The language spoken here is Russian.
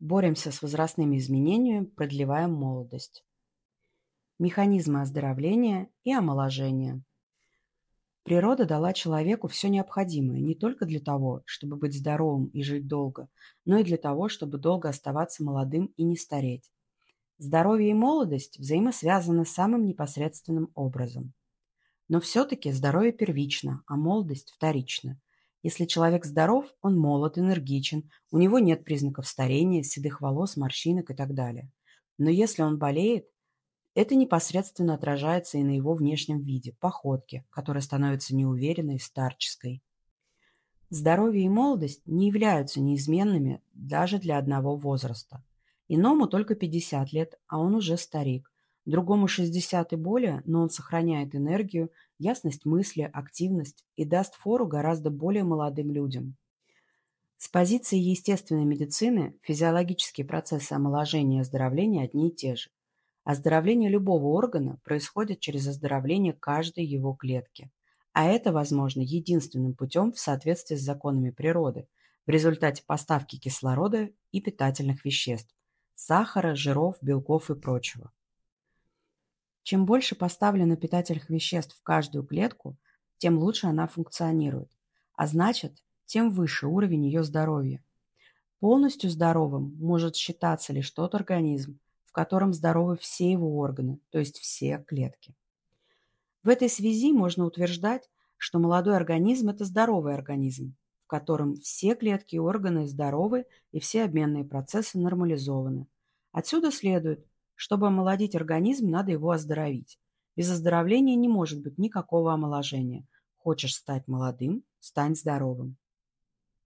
Боремся с возрастными изменениями, продлеваем молодость. Механизмы оздоровления и омоложения. Природа дала человеку все необходимое не только для того, чтобы быть здоровым и жить долго, но и для того, чтобы долго оставаться молодым и не стареть. Здоровье и молодость взаимосвязаны самым непосредственным образом. Но все-таки здоровье первично, а молодость вторична. Если человек здоров, он молод, энергичен, у него нет признаков старения, седых волос, морщинок и так далее. Но если он болеет, это непосредственно отражается и на его внешнем виде, походке, которая становится неуверенной, старческой. Здоровье и молодость не являются неизменными даже для одного возраста. Иному только 50 лет, а он уже старик. Другому 60 и более, но он сохраняет энергию, ясность мысли, активность и даст фору гораздо более молодым людям. С позиции естественной медицины физиологические процессы омоложения и оздоровления одни и те же. Оздоровление любого органа происходит через оздоровление каждой его клетки. А это возможно единственным путем в соответствии с законами природы, в результате поставки кислорода и питательных веществ – сахара, жиров, белков и прочего. Чем больше поставлено питательных веществ в каждую клетку, тем лучше она функционирует, а значит, тем выше уровень ее здоровья. Полностью здоровым может считаться лишь тот организм, в котором здоровы все его органы, то есть все клетки. В этой связи можно утверждать, что молодой организм – это здоровый организм, в котором все клетки и органы здоровы и все обменные процессы нормализованы. Отсюда следует, чтобы омолодить организм, надо его оздоровить. Без оздоровления не может быть никакого омоложения. Хочешь стать молодым – стань здоровым.